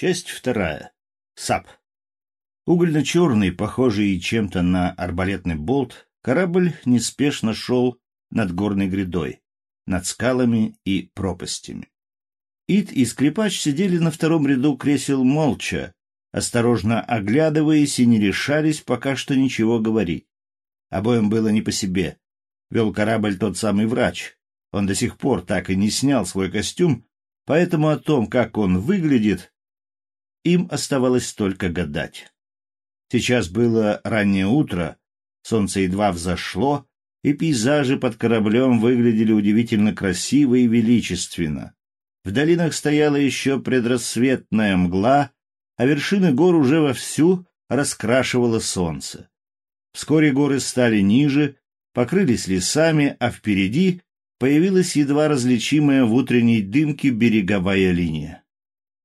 Часть вторая. САП. Угольно-черный, похожий чем-то на арбалетный болт, корабль неспешно шел над горной грядой, над скалами и пропастями. Ит и Скрипач сидели на втором ряду кресел молча, осторожно оглядываясь и не решались пока что ничего говорить. Обоим было не по себе. Вел корабль тот самый врач. Он до сих пор так и не снял свой костюм, поэтому о том, как он выглядит, им оставалось только гадать. Сейчас было раннее утро, солнце едва взошло, и пейзажи под кораблем выглядели удивительно красиво и величественно. В долинах стояла еще предрассветная мгла, а вершины гор уже вовсю раскрашивало солнце. Вскоре горы стали ниже, покрылись лесами, а впереди появилась едва различимая в утренней дымке береговая линия.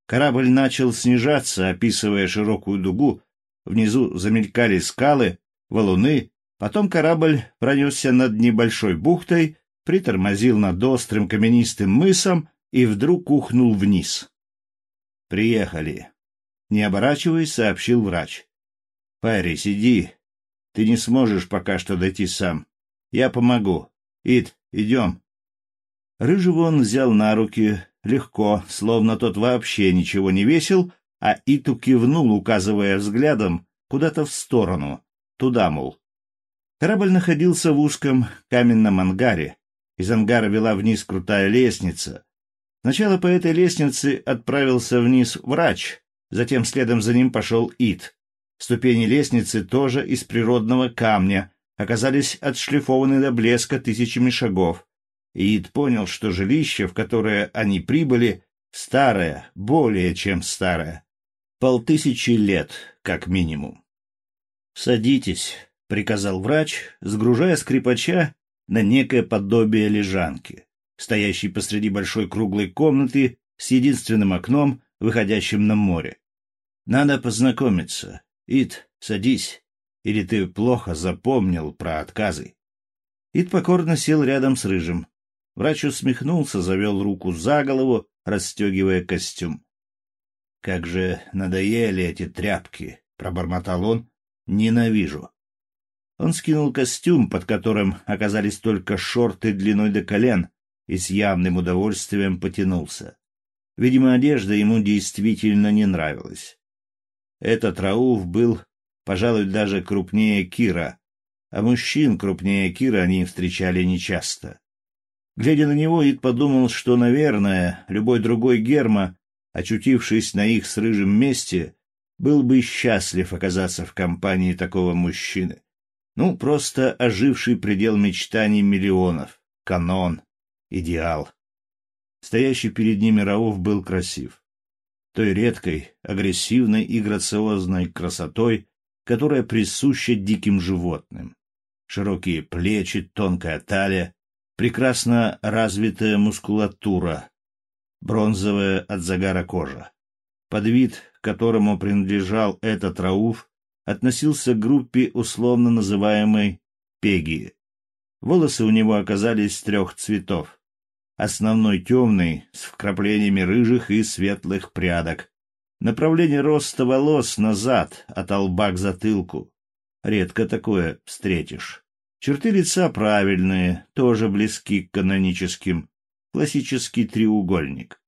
Корабль начал снижаться, описывая широкую дугу. Внизу замелькали скалы, валуны. Потом корабль пронесся над небольшой бухтой, притормозил над острым каменистым мысом и вдруг ухнул вниз. «Приехали», — не оборачиваясь, сообщил врач. «Парри, сиди. Ты не сможешь пока что дойти сам. Я помогу. Ид, идем». Рыжего он взял на руки, легко, словно тот вообще ничего не весил, а Иту кивнул, указывая взглядом куда-то в сторону, туда, мол. Корабль находился в узком каменном ангаре. Из ангара вела вниз крутая лестница. Сначала по этой лестнице отправился вниз врач, затем следом за ним пошел Ит. Ступени лестницы тоже из природного камня оказались отшлифованы до блеска тысячами шагов. Иид понял, что жилище, в которое они прибыли, старое, более чем старое. Полтысячи лет, как минимум. «Садитесь», — приказал врач, сгружая скрипача на некое подобие лежанки, стоящей посреди большой круглой комнаты с единственным окном, выходящим на море. «Надо познакомиться. Ид, садись, или ты плохо запомнил про отказы». Ид покорно сел рядом с Рыжим. Врач усмехнулся, завел руку за голову, расстегивая костюм. — Как же надоели эти тряпки! — пробормотал он. — Ненавижу. Он скинул костюм, под которым оказались только шорты длиной до колен, и с явным удовольствием потянулся. Видимо, одежда ему действительно не нравилась. Этот Рауф был, пожалуй, даже крупнее Кира, а мужчин крупнее Кира они встречали нечасто. Глядя на него, Ид подумал, что, наверное, любой другой Герма, очутившись на их с рыжим месте, был бы счастлив оказаться в компании такого мужчины. Ну, просто оживший предел мечтаний миллионов, канон, идеал. Стоящий перед ними Рауф был красив. Той редкой, агрессивной и грациозной красотой, которая присуща диким животным. Широкие плечи, тонкая талия, прекрасно развитая мускулатура, бронзовая от загара кожа. Под вид, которому принадлежал этот Рауф, относился к группе условно называемой Пеги. Волосы у него оказались трех цветов. Основной темный, с вкраплениями рыжих и светлых прядок. Направление роста волос назад, от лба к затылку. Редко такое встретишь. Черты лица правильные, тоже близки к каноническим. Классический треугольник.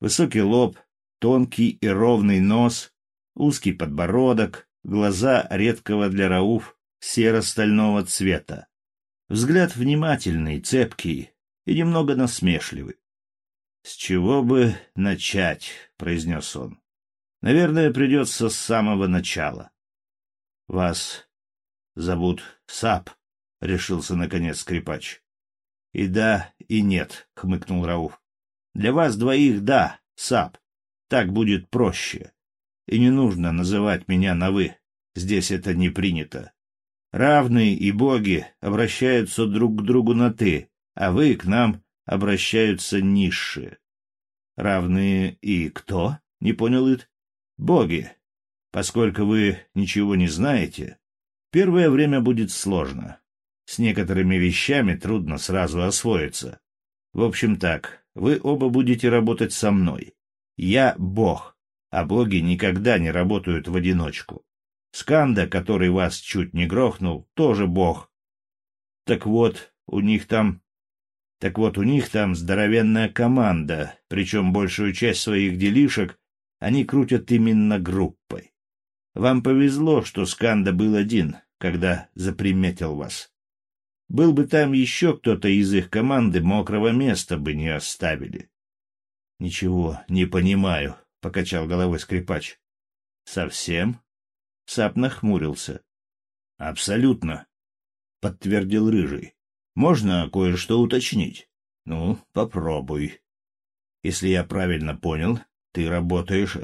Высокий лоб, тонкий и ровный нос, узкий подбородок, глаза редкого для рауф серо-стального цвета. Взгляд внимательный, цепкий и немного насмешливый. «С чего бы начать?» — произнес он. «Наверное, придется с самого начала. Вас зовут Сап. — решился наконец скрипач. — И да, и нет, — хмыкнул Рауф. — Для вас двоих — да, Сап. Так будет проще. И не нужно называть меня на «вы». Здесь это не принято. Равные и боги обращаются друг к другу на «ты», а вы к нам обращаются низшие. — Равные и кто? — не понял Ит. — Боги. Поскольку вы ничего не знаете, первое время будет сложно. С некоторыми вещами трудно сразу освоиться. В общем так, вы оба будете работать со мной. Я бог, а боги никогда не работают в одиночку. Сканда, который вас чуть не грохнул, тоже бог. Так вот, у них там... Так вот, у них там здоровенная команда, причем большую часть своих делишек они крутят именно группой. Вам повезло, что Сканда был один, когда заприметил вас. Был бы там еще кто-то из их команды, мокрого места бы не оставили. — Ничего, не понимаю, — покачал головой скрипач. — Совсем? Сап нахмурился. — Абсолютно, — подтвердил Рыжий. — Можно кое-что уточнить? — Ну, попробуй. Если я правильно понял, ты работаешь э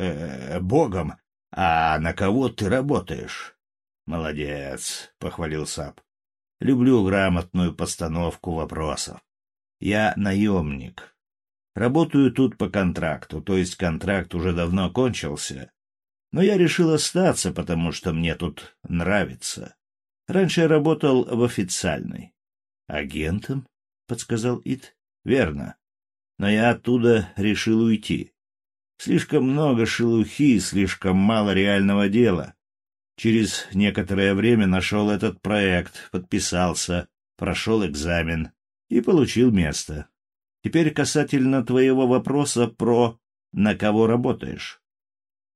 -э, богом, а на кого ты работаешь? — Молодец, — похвалил Сап. — Люблю грамотную постановку вопросов. Я наемник. Работаю тут по контракту, то есть контракт уже давно кончился. Но я решил остаться, потому что мне тут нравится. Раньше я работал в официальной. — Агентом? — подсказал Ит. — Верно. Но я оттуда решил уйти. Слишком много шелухи, слишком мало реального дела. Через некоторое время нашел этот проект, подписался, прошел экзамен и получил место. Теперь касательно твоего вопроса про «на кого работаешь?»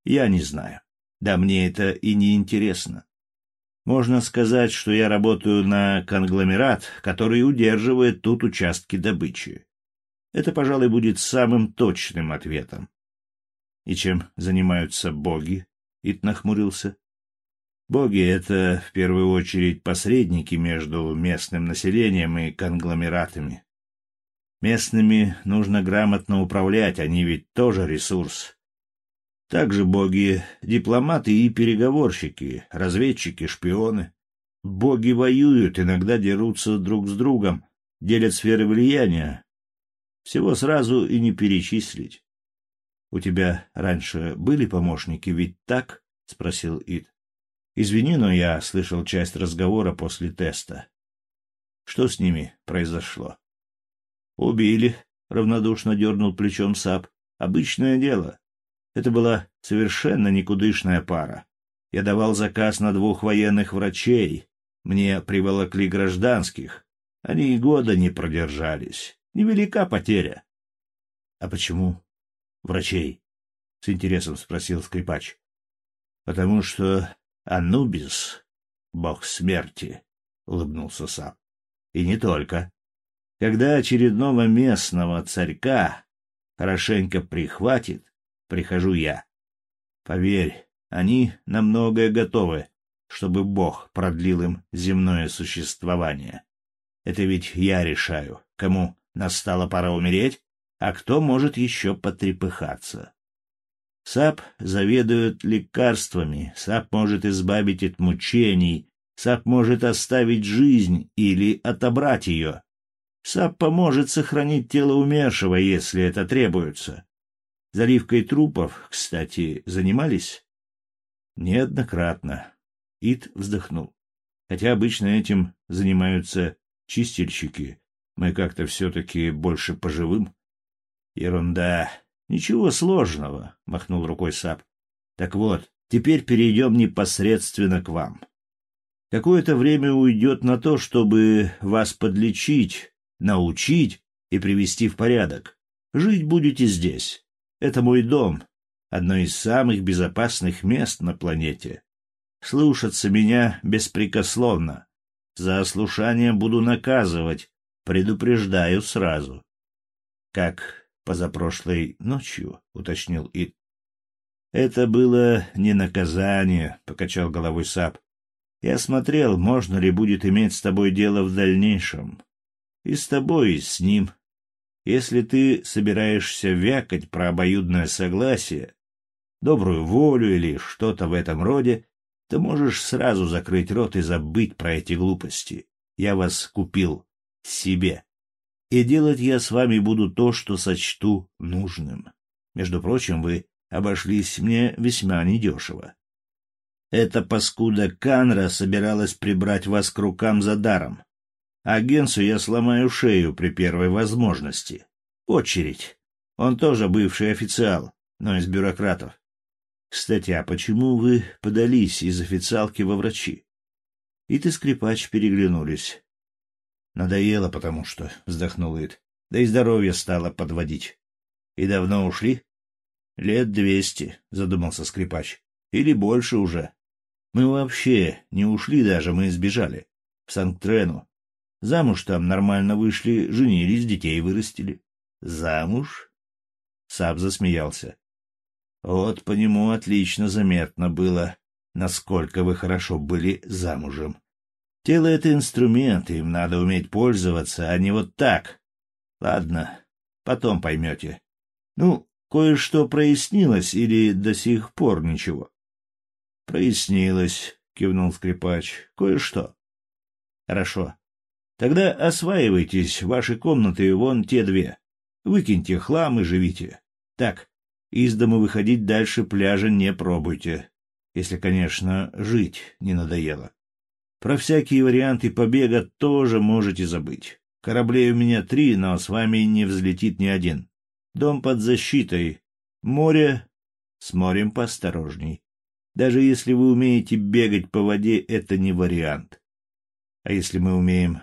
Я не знаю. Да мне это и не интересно. Можно сказать, что я работаю на конгломерат, который удерживает тут участки добычи. Это, пожалуй, будет самым точным ответом. И чем занимаются боги? Ит нахмурился. Боги — это, в первую очередь, посредники между местным населением и конгломератами. Местными нужно грамотно управлять, они ведь тоже ресурс. Также боги — дипломаты и переговорщики, разведчики, шпионы. Боги воюют, иногда дерутся друг с другом, делят сферы влияния. Всего сразу и не перечислить. — У тебя раньше были помощники, ведь так? — спросил Ид. — Извини, но я слышал часть разговора после теста. Что с ними произошло? — Убили, — равнодушно дернул плечом Сап. — Обычное дело. Это была совершенно никудышная пара. Я давал заказ на двух военных врачей. Мне приволокли гражданских. Они и года не продержались. Невелика потеря. — А почему врачей? — с интересом спросил скрипач. — Потому что Анубис — бог смерти, — улыбнулся сам. — И не только. Когда очередного местного царька хорошенько прихватит, прихожу я. Поверь, они на многое готовы, чтобы Бог продлил им земное существование. Это ведь я решаю, кому настала пора умереть, а кто может еще потрепыхаться. САП заведует лекарствами, САП может избавить от мучений, САП может оставить жизнь или отобрать ее. САП поможет сохранить тело умершего, если это требуется. Заливкой трупов, кстати, занимались? Неоднократно. Ит вздохнул. Хотя обычно этим занимаются чистильщики. Мы как-то все-таки больше по живым. Ерунда. Ничего сложного, — махнул рукой Сап. Так вот, теперь перейдем непосредственно к вам. Какое-то время уйдет на то, чтобы вас подлечить, научить и привести в порядок. Жить будете здесь. Это мой дом, одно из самых безопасных мест на планете. Слушаться меня беспрекословно. За ослушание буду наказывать, предупреждаю сразу. Как позапрошлой ночью, — уточнил Ид. — Это было не наказание, — покачал головой Сап. — Я смотрел, можно ли будет иметь с тобой дело в дальнейшем. И с тобой, и с ним. Если ты собираешься вякать про обоюдное согласие, добрую волю или что-то в этом роде, то можешь сразу закрыть рот и забыть про эти глупости. Я вас купил себе и делать я с вами буду то, что сочту нужным. Между прочим, вы обошлись мне весьма недешево. Эта паскуда Канра собиралась прибрать вас к рукам за даром. Агенцу я сломаю шею при первой возможности. Очередь. Он тоже бывший официал, но из бюрократов. Кстати, а почему вы подались из официалки во врачи? И скрипач переглянулись. Надоело, потому что, — вздохнул Ит. Да и здоровье стало подводить. И давно ушли? Лет двести, — задумался скрипач. Или больше уже. Мы вообще не ушли даже, мы сбежали. В Санкт-Трену. Замуж там нормально вышли, женились, детей вырастили. Замуж? Саб засмеялся. Вот по нему отлично заметно было, насколько вы хорошо были замужем. Тело — это инструмент, им надо уметь пользоваться, а не вот так. Ладно, потом поймете. Ну, кое-что прояснилось или до сих пор ничего? — Прояснилось, — кивнул скрипач. — Кое-что. — Хорошо. Тогда осваивайтесь, ваши комнаты вон те две. Выкиньте хлам и живите. Так, из дома выходить дальше пляжа не пробуйте. Если, конечно, жить не надоело. Про всякие варианты побега тоже можете забыть. Кораблей у меня три, но с вами не взлетит ни один. Дом под защитой. Море... С морем поосторожней. Даже если вы умеете бегать по воде, это не вариант. А если мы умеем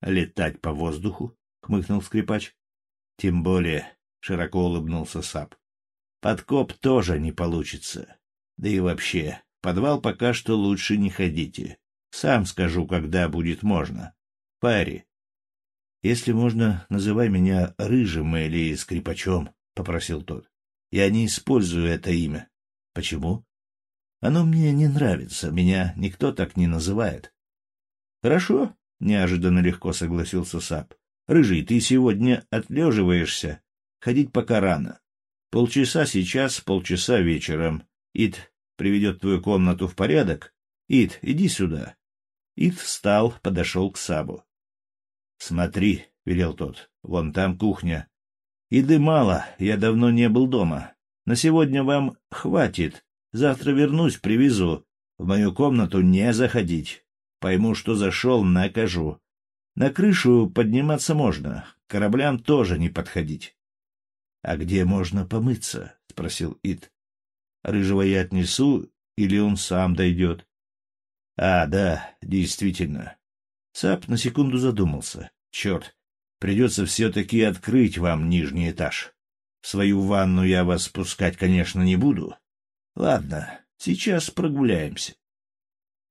летать по воздуху? — хмыкнул скрипач. — Тем более, — широко улыбнулся Сап. — Подкоп тоже не получится. Да и вообще, подвал пока что лучше не ходите. Сам скажу, когда будет можно. Пари. Если можно, называй меня Рыжим или Скрипачом, — попросил тот. Я не использую это имя. Почему? Оно мне не нравится, меня никто так не называет. Хорошо, — неожиданно легко согласился Сап. Рыжий, ты сегодня отлеживаешься. Ходить пока рано. Полчаса сейчас, полчаса вечером. Ид приведет твою комнату в порядок. Ид, иди сюда. Ид встал, подошел к Сабу. — Смотри, — велел тот, — вон там кухня. Еды мало, я давно не был дома. На сегодня вам хватит. Завтра вернусь, привезу. В мою комнату не заходить. Пойму, что зашел, накажу. На крышу подниматься можно, кораблям тоже не подходить. — А где можно помыться? — спросил Ид. — Рыжего я отнесу, или он сам дойдет? А, да, действительно. Сап на секунду задумался. Черт, придется все-таки открыть вам нижний этаж. В свою ванну я вас спускать, конечно, не буду. Ладно, сейчас прогуляемся.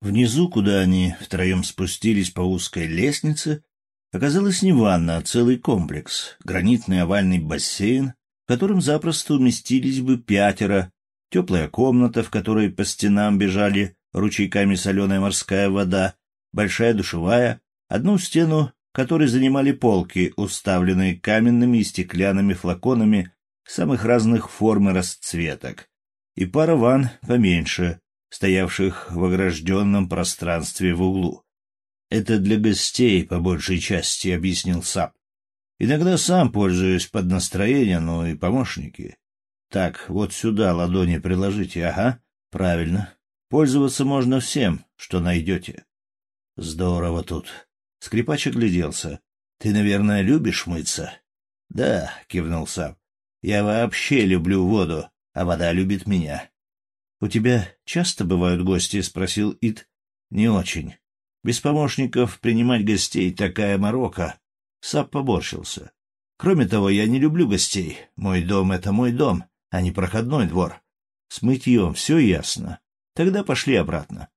Внизу, куда они втроем спустились по узкой лестнице, оказалась не ванна, а целый комплекс, гранитный овальный бассейн, в котором запросто уместились бы пятеро, теплая комната, в которой по стенам бежали ручейками соленая морская вода, большая душевая, одну стену которой занимали полки, уставленные каменными и стеклянными флаконами самых разных форм и расцветок, и пара ванн поменьше, стоявших в огражденном пространстве в углу. «Это для гостей, по большей части», — объяснил Сап. «Иногда сам пользуюсь под настроение, но и помощники. Так, вот сюда ладони приложите, ага, правильно. Пользоваться можно всем, что найдете. — Здорово тут. Скрипач огляделся. — Ты, наверное, любишь мыться? — Да, — кивнул Сап. — Я вообще люблю воду, а вода любит меня. — У тебя часто бывают гости? — спросил Ит. — Не очень. Без помощников принимать гостей такая морока. Сап поборщился. Кроме того, я не люблю гостей. Мой дом — это мой дом, а не проходной двор. С мытьем все ясно. Тогда пошли обратно.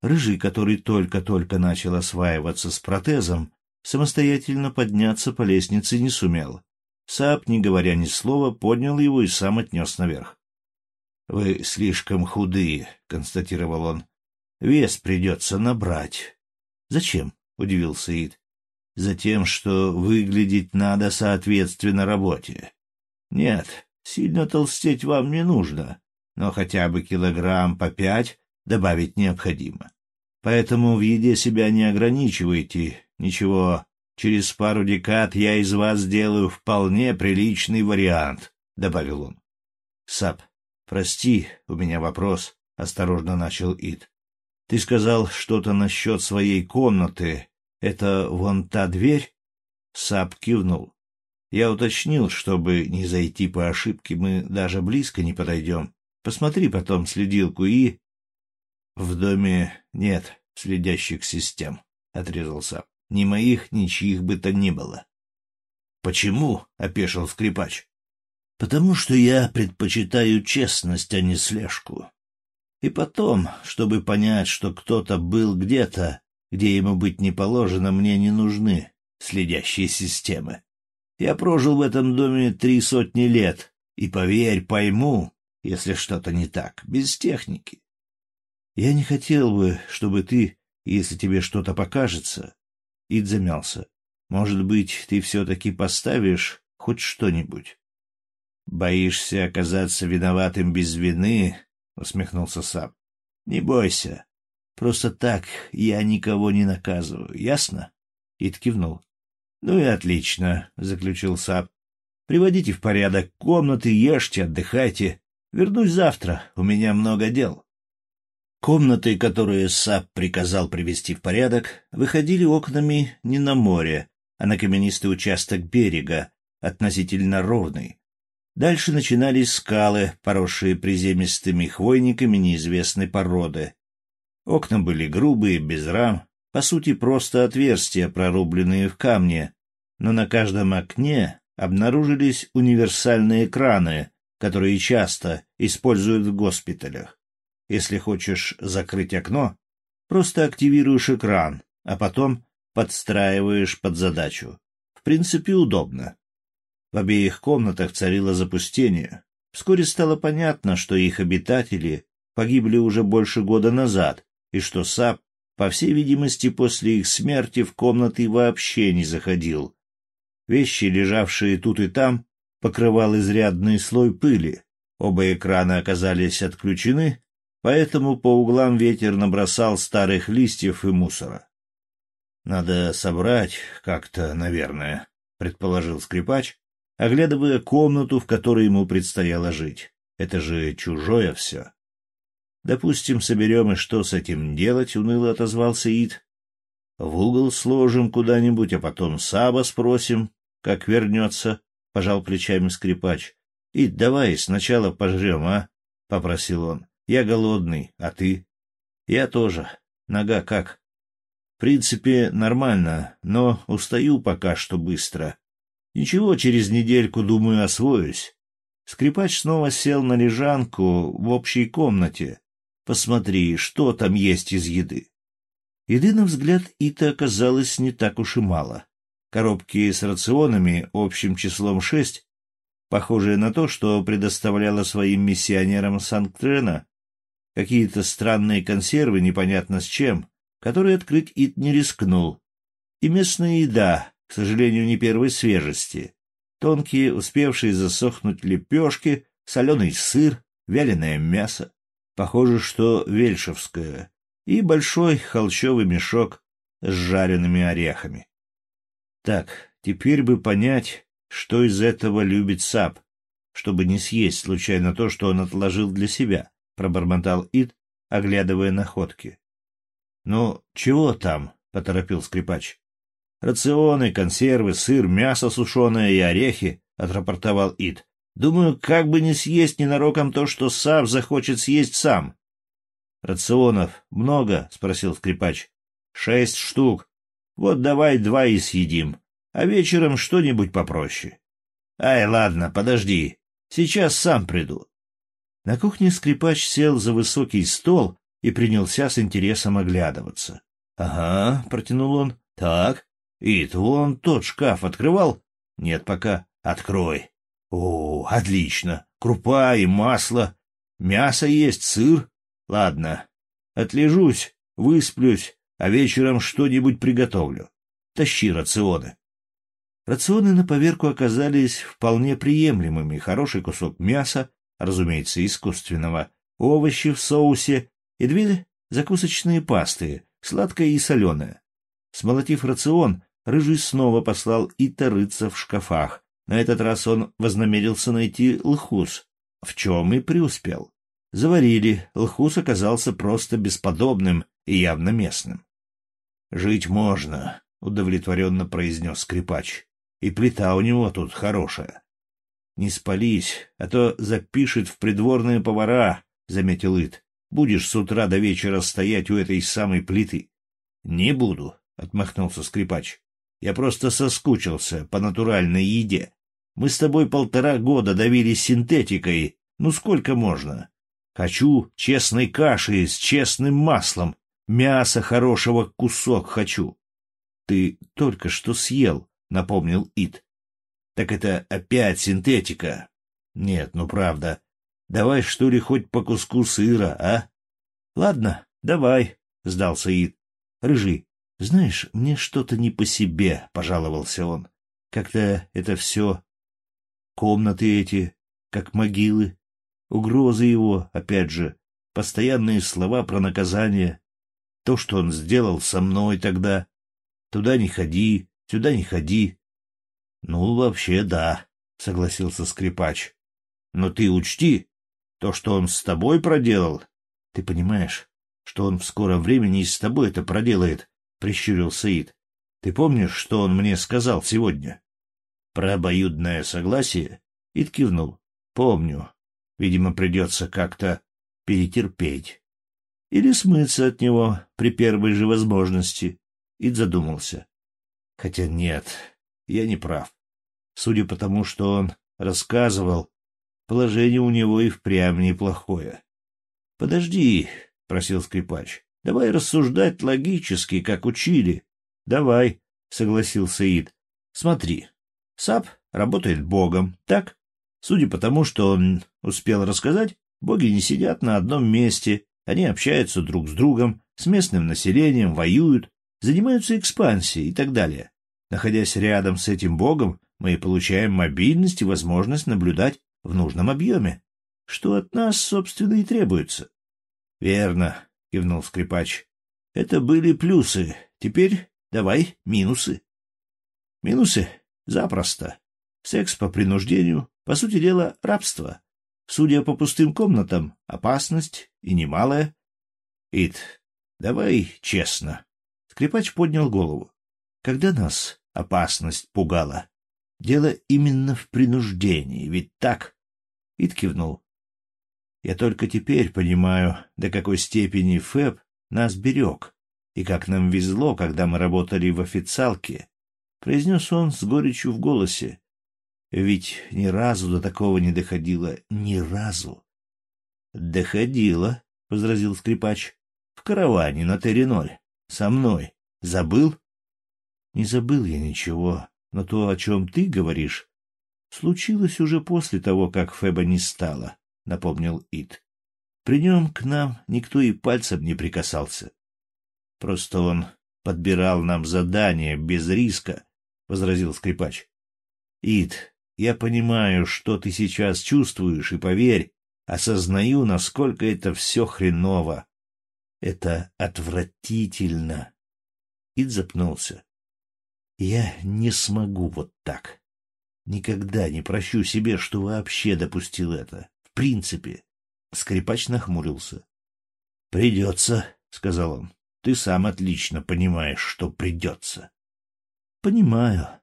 Рыжий, который только-только начал осваиваться с протезом, самостоятельно подняться по лестнице не сумел. Сап, не говоря ни слова, поднял его и сам отнес наверх. — Вы слишком худые, — констатировал он. — Вес придется набрать. — Зачем? — удивился Ид. — Затем, что выглядеть надо соответственно работе. — Нет, сильно толстеть вам не нужно но хотя бы килограмм по пять добавить необходимо. Поэтому в еде себя не ограничивайте. Ничего, через пару декад я из вас сделаю вполне приличный вариант, — добавил он. — Сап, прости, у меня вопрос, — осторожно начал Ид. — Ты сказал что-то насчет своей комнаты. Это вон та дверь? Сап кивнул. Я уточнил, чтобы не зайти по ошибке, мы даже близко не подойдем. Посмотри потом следилку и... — В доме нет следящих систем, — отрезал Сап. — Ни моих, ни чьих бы то ни было. — Почему? — опешил скрипач. — Потому что я предпочитаю честность, а не слежку. И потом, чтобы понять, что кто-то был где-то, где ему быть не положено, мне не нужны следящие системы. Я прожил в этом доме три сотни лет, и, поверь, пойму, если что-то не так, без техники. Я не хотел бы, чтобы ты, если тебе что-то покажется... Ид замялся. Может быть, ты все-таки поставишь хоть что-нибудь? Боишься оказаться виноватым без вины? — усмехнулся Саб. — Не бойся. Просто так я никого не наказываю, ясно? Ид кивнул. — Ну и отлично, — заключил Саб. — Приводите в порядок комнаты, ешьте, отдыхайте. Вернусь завтра, у меня много дел. Комнаты, которые Саб приказал привести в порядок, выходили окнами не на море, а на каменистый участок берега, относительно ровный. Дальше начинались скалы, поросшие приземистыми хвойниками неизвестной породы. Окна были грубые, без рам, по сути, просто отверстия, прорубленные в камне, но на каждом окне обнаружились универсальные краны, которые часто используют в госпиталях. Если хочешь закрыть окно, просто активируешь экран, а потом подстраиваешь под задачу. В принципе, удобно. В обеих комнатах царило запустение. Вскоре стало понятно, что их обитатели погибли уже больше года назад, и что САП, по всей видимости, после их смерти в комнаты вообще не заходил. Вещи, лежавшие тут и там, покрывал изрядный слой пыли. Оба экрана оказались отключены, поэтому по углам ветер набросал старых листьев и мусора. «Надо собрать как-то, наверное», — предположил скрипач, оглядывая комнату, в которой ему предстояло жить. «Это же чужое все». «Допустим, соберем, и что с этим делать?» — уныло отозвался Ид. «В угол сложим куда-нибудь, а потом Саба спросим, как вернется», — пожал плечами скрипач. — И давай сначала пожрем, а? — попросил он. — Я голодный, а ты? — Я тоже. Нога как? — В принципе, нормально, но устаю пока что быстро. Ничего, через недельку, думаю, освоюсь. Скрипач снова сел на лежанку в общей комнате. Посмотри, что там есть из еды. Еды, на взгляд Ита, оказалось не так уж и мало. Коробки с рационами общим числом шесть, похожие на то, что предоставляла своим миссионерам Санктрена, какие-то странные консервы, непонятно с чем, которые открыть Ит не рискнул, и местная еда, к сожалению, не первой свежести, тонкие, успевшие засохнуть лепешки, соленый сыр, вяленое мясо, похоже, что вельшевское, и большой холщовый мешок с жареными орехами. Так, теперь бы понять, что из этого любит Сап, чтобы не съесть случайно то, что он отложил для себя, — пробормотал Ид, оглядывая находки. — Ну, чего там? — поторопил скрипач. — Рационы, консервы, сыр, мясо сушеное и орехи, — отрапортовал Ид. — Думаю, как бы не съесть ненароком то, что Сап захочет съесть сам. — Рационов много? — спросил скрипач. — Шесть штук. Вот давай два и съедим, а вечером что-нибудь попроще. Ай, ладно, подожди, сейчас сам приду. На кухне скрипач сел за высокий стол и принялся с интересом оглядываться. — Ага, — протянул он, — так, Ит, вон тот шкаф открывал? — Нет пока. — Открой. — О, отлично, крупа и масло, мясо есть, сыр. Ладно, отлежусь, высплюсь, а вечером что-нибудь приготовлю. Тащи рационы. Рационы на поверку оказались вполне приемлемыми. Хороший кусок мяса, разумеется, искусственного, овощи в соусе и две закусочные пасты, сладкая и соленая. Смолотив рацион, Рыжий снова послал Ита рыться в шкафах. На этот раз он вознамерился найти лхус, в чем и преуспел. Заварили, лхус оказался просто бесподобным и явно местным. «Жить можно», — удовлетворенно произнес скрипач. «И плита у него тут хорошая». Не спались, а то запишет в придворные повара, — заметил Ит. Будешь с утра до вечера стоять у этой самой плиты. — Не буду, — отмахнулся скрипач. — Я просто соскучился по натуральной еде. Мы с тобой полтора года давились синтетикой. Ну сколько можно? Хочу честной каши с честным маслом. Мяса хорошего кусок хочу. — Ты только что съел, — напомнил Ит. — Так это опять синтетика. Нет, ну правда. Давай, что ли, хоть по куску сыра, а? — Ладно, давай, — сдался Ит. — Рыжий, знаешь, мне что-то не по себе, — пожаловался он. Как-то это все... Комнаты эти, как могилы. Угрозы его, опять же, постоянные слова про наказание. То, что он сделал со мной тогда. Туда не ходи, сюда не ходи. — Ну, вообще, да, — согласился скрипач. — Но ты учти, то, что он с тобой проделал, ты понимаешь, что он в скором времени и с тобой это проделает, — прищурил Саид. — Ты помнишь, что он мне сказал сегодня? — Про обоюдное согласие? Ид кивнул. — Помню. Видимо, придется как-то перетерпеть. Или смыться от него при первой же возможности. Ид задумался. Хотя нет, я не прав. Судя по тому, что он рассказывал, положение у него и впрямь неплохое. — Подожди, — просил скрипач, — давай рассуждать логически, как учили. — Давай, — согласился Ид. — Смотри, Сап работает богом, так? Судя по тому, что он успел рассказать, боги не сидят на одном месте, они общаются друг с другом, с местным населением, воюют, занимаются экспансией и так далее. Находясь рядом с этим богом, мы получаем мобильность и возможность наблюдать в нужном объеме, что от нас, собственно, и требуется. — Верно, — кивнул скрипач. — Это были плюсы. Теперь давай минусы. — Минусы? Запросто. Секс по принуждению, по сути дела, рабство. Судя по пустым комнатам, опасность и немалая. Ит, давай честно. Скрипач поднял голову. Когда нас опасность пугала? Дело именно в принуждении, ведь так? Ит кивнул. Я только теперь понимаю, до какой степени Фэб нас берег, и как нам везло, когда мы работали в официалке, — произнес он с горечью в голосе. Ведь ни разу до такого не доходило, ни разу. — Доходило, — возразил скрипач, — в караване на Тереноль, со мной. Забыл? — Не забыл я ничего, но то, о чем ты говоришь, случилось уже после того, как Феба не стало, — напомнил Ит. При нем к нам никто и пальцем не прикасался. Просто он подбирал нам задания без риска, — возразил скрипач. — Ит, я понимаю, что ты сейчас чувствуешь, и поверь, осознаю, насколько это все хреново. Это отвратительно. Ид запнулся. Я не смогу вот так. Никогда не прощу себе, что вообще допустил это. В принципе. Скрипач нахмурился. — Придется, — сказал он. — Ты сам отлично понимаешь, что придется. — Понимаю.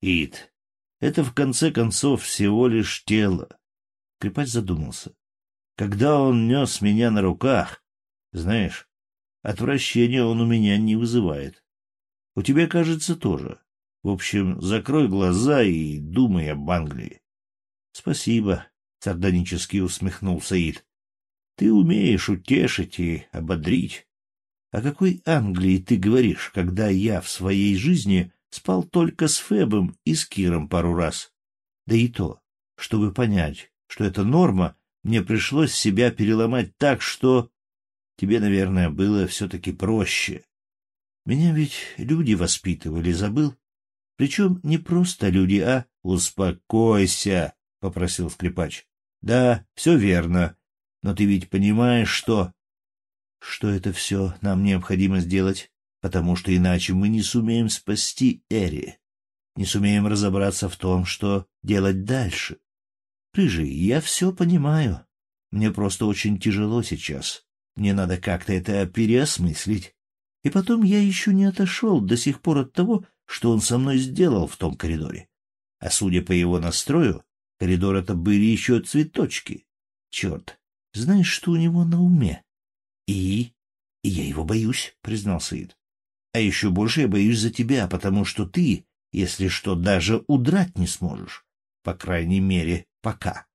Ид, это, в конце концов, всего лишь тело. Крепач задумался. Когда он нес меня на руках, знаешь, отвращения он у меня не вызывает. У тебя, кажется, тоже. В общем, закрой глаза и думай об Англии. — Спасибо, — сардонически усмехнулся Ид. — Ты умеешь утешить и ободрить. О какой Англии ты говоришь, когда я в своей жизни Спал только с Фебом и с Киром пару раз. Да и то, чтобы понять, что это норма, мне пришлось себя переломать так, что... Тебе, наверное, было все-таки проще. Меня ведь люди воспитывали, забыл? Причем не просто люди, а... — Успокойся, — попросил скрипач. — Да, все верно. Но ты ведь понимаешь, что... — Что это все нам необходимо сделать? Потому что иначе мы не сумеем спасти Эри, не сумеем разобраться в том, что делать дальше. Рыжий, я все понимаю. Мне просто очень тяжело сейчас. Мне надо как-то это переосмыслить. И потом я еще не отошел до сих пор от того, что он со мной сделал в том коридоре. А судя по его настрою, Коридор это были еще цветочки. Черт, знаешь, что у него на уме? И? И я его боюсь, признался Ид. А еще больше я боюсь за тебя, потому что ты, если что, даже удрать не сможешь. По крайней мере, пока.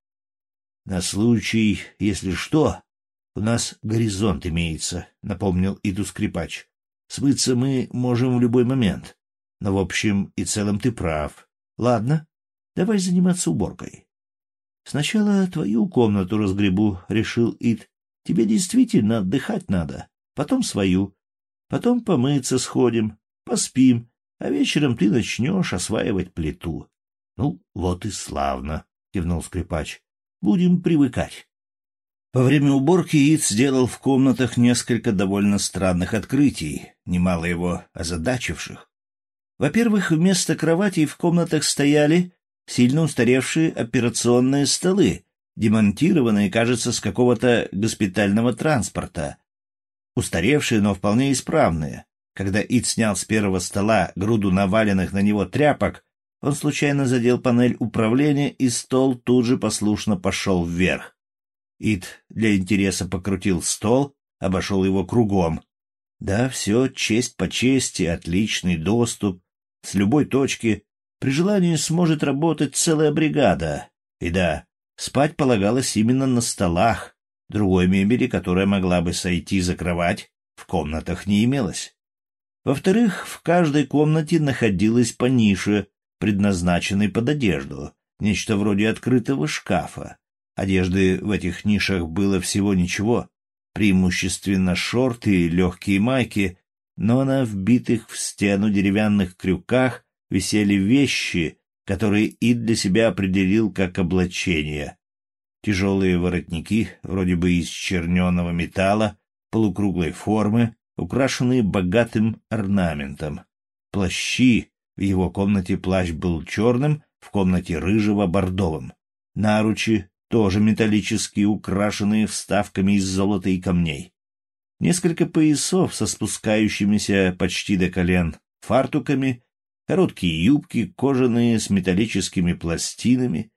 На случай, если что, у нас горизонт имеется, напомнил Иду скрипач. Смыться мы можем в любой момент. Но в общем и целом ты прав. Ладно, давай заниматься уборкой. Сначала твою комнату разгребу, решил Ид. Тебе действительно отдыхать надо. Потом свою. Потом помыться сходим, поспим, а вечером ты начнешь осваивать плиту. — Ну, вот и славно, — кивнул скрипач. — Будем привыкать. Во время уборки Ид сделал в комнатах несколько довольно странных открытий, немало его озадачивших. Во-первых, вместо кроватей в комнатах стояли сильно устаревшие операционные столы, демонтированные, кажется, с какого-то госпитального транспорта. Устаревшие, но вполне исправные. Когда Ид снял с первого стола груду наваленных на него тряпок, он случайно задел панель управления, и стол тут же послушно пошел вверх. Ид для интереса покрутил стол, обошел его кругом. Да, все честь по чести, отличный доступ. С любой точки при желании сможет работать целая бригада. И да, спать полагалось именно на столах. Другой мебели, которая могла бы сойти за кровать, в комнатах не имелось. Во-вторых, в каждой комнате находилась по нише, предназначенной под одежду, нечто вроде открытого шкафа. Одежды в этих нишах было всего ничего, преимущественно шорты и легкие майки, но на вбитых в стену деревянных крюках висели вещи, которые Ид для себя определил как облачение. Тяжелые воротники, вроде бы из черненого металла, полукруглой формы, украшенные богатым орнаментом. Плащи, в его комнате плащ был черным, в комнате рыжего — бордовым. Наручи, тоже металлические, украшенные вставками из золота и камней. Несколько поясов со спускающимися почти до колен фартуками, короткие юбки, кожаные с металлическими пластинами,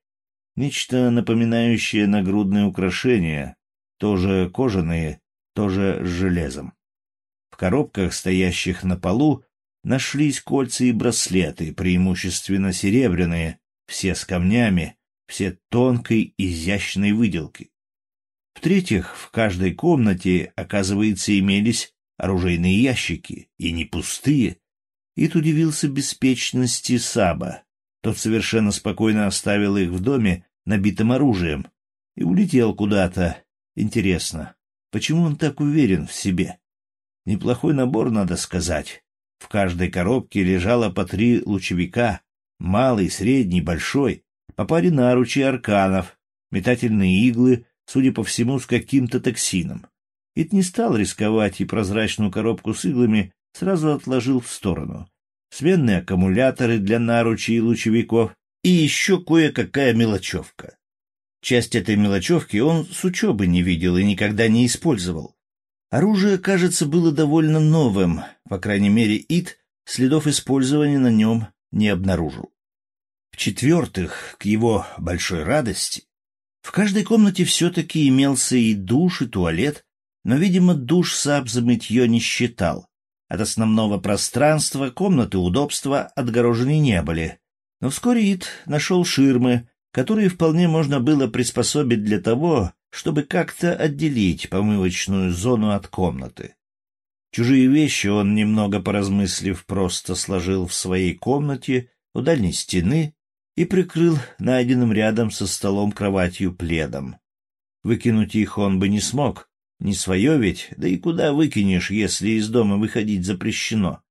нечто напоминающее нагрудные украшения, тоже кожаные, тоже с железом. В коробках, стоящих на полу, нашлись кольца и браслеты, преимущественно серебряные, все с камнями, все тонкой, изящной выделки. В-третьих, в каждой комнате, оказывается, имелись оружейные ящики, и не пустые. Ит удивился беспечности Саба. Тот совершенно спокойно оставил их в доме, набитым оружием, и улетел куда-то. Интересно, почему он так уверен в себе? Неплохой набор, надо сказать. В каждой коробке лежало по три лучевика, малый, средний, большой, по паре наручей арканов, метательные иглы, судя по всему, с каким-то токсином. Ит не стал рисковать и прозрачную коробку с иглами сразу отложил в сторону. Сменные аккумуляторы для наручей и лучевиков и еще кое-какая мелочевка. Часть этой мелочевки он с учебы не видел и никогда не использовал. Оружие, кажется, было довольно новым, по крайней мере, Ит следов использования на нем не обнаружил. В-четвертых, к его большой радости, в каждой комнате все-таки имелся и душ, и туалет, но, видимо, душ Саб за мытье не считал. От основного пространства комнаты удобства отгорожены не были. Но вскоре Ит нашел ширмы, которые вполне можно было приспособить для того, чтобы как-то отделить помывочную зону от комнаты. Чужие вещи он, немного поразмыслив, просто сложил в своей комнате у дальней стены и прикрыл найденным рядом со столом кроватью пледом. Выкинуть их он бы не смог, не свое ведь, да и куда выкинешь, если из дома выходить запрещено.